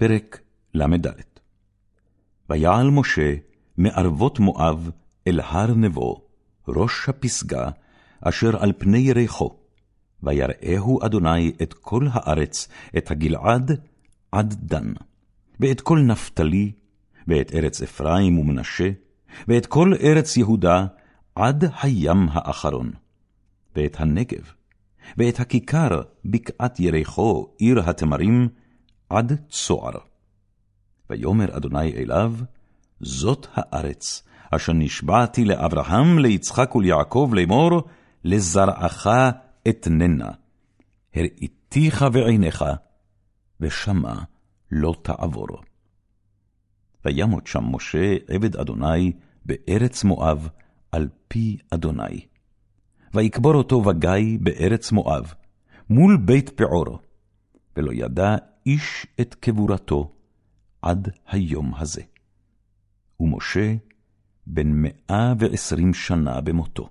פרק ל"ד. ויעל משה מערבות מואב אל הר נבו, ראש הפסגה, אשר על פני ירחו, ויראהו אדוני את כל הארץ, את הגלעד עד דן, ואת כל נפתלי, ואת ארץ אפרים ומנשה, ואת כל ארץ יהודה עד הים האחרון, ואת הנגב, ואת הכיכר בקעת ירחו, עיר התמרים, עד צוער. ויאמר אדוני אליו, זאת הארץ, אשר נשבעתי לאברהם, ליצחק וליעקב לאמור, לזרעך אתננה. הראיתיך בעיניך, ושמה לא תעבור. וימות שם משה עבד אדוני בארץ מואב, על פי אדוני. ויקבור אותו בגיא בארץ מואב, מול בית פעור, ולא ידע איש את קבורתו עד היום הזה. ומשה בן מאה ועשרים שנה במותו,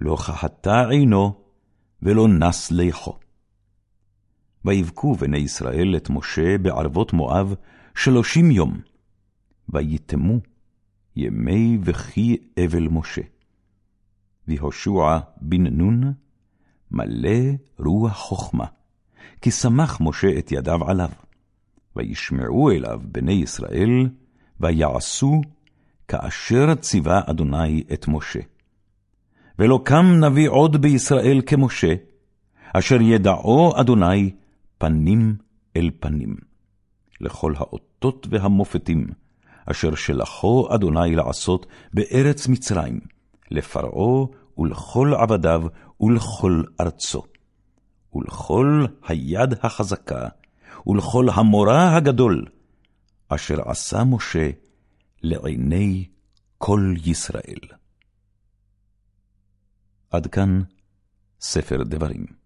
לא חחתה עינו ולא נס ליחו. ויבכו בני ישראל את משה בערבות מואב שלושים יום, ויתמו ימי וכי אבל משה. ויהושע בן נון מלא רוח חכמה, כי שמח משה את ידיו עליו. וישמעו אליו בני ישראל, ויעשו כאשר ציווה אדוני את משה. ולא קם נביא עוד בישראל כמשה, אשר ידעו אדוני פנים אל פנים. לכל האותות והמופתים, אשר שלחו אדוני לעשות בארץ מצרים, לפרעה ולכל עבדיו ולכל ארצו. ולכל היד החזקה, ולכל המורא הגדול, אשר עשה משה לעיני כל ישראל. עד כאן ספר דברים.